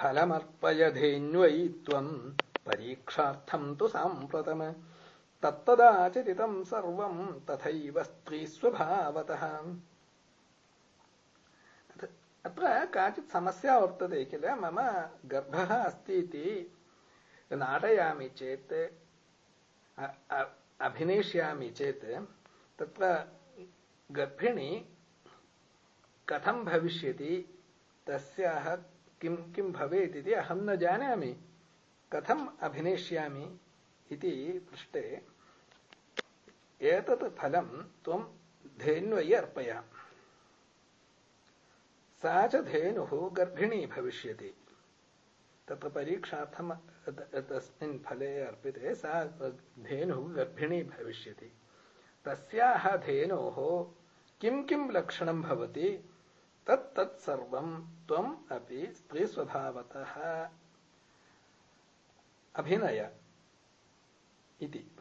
फलमर्पयधेन्वै त्वम् परीक्षार्थम् तु साम्प्रतम। तत्तदाचरितम् सर्वम् तथैव स्त्रीस्वभावतः। अत्र काचित् समस्या वर्तते किल? मम गर्भः अस्ति इति नाटयामि चेत् अभिनेष्यामि चेत् तत्र गर्भिणी कथं भविष्यति? तस्याः किं किं भवेत् इति अहं न जानामि। कथम् अभिनेष्यामि इति पृष्टे। एतत् फलं त्वं धेन्वयि अर्पय। सा च धेनुः गर्भिणी भविष्यति। तत्र परीक्षार्थं तस्मिन् फले अर्पिते सा धेनुः गर्भिणी भविष्यति। तस्याः धेनोः किं किं लक्षणं भवति? तत् तत् सर्वं त्वम् अपि स्त्रीस्वभावतः अभिनय इति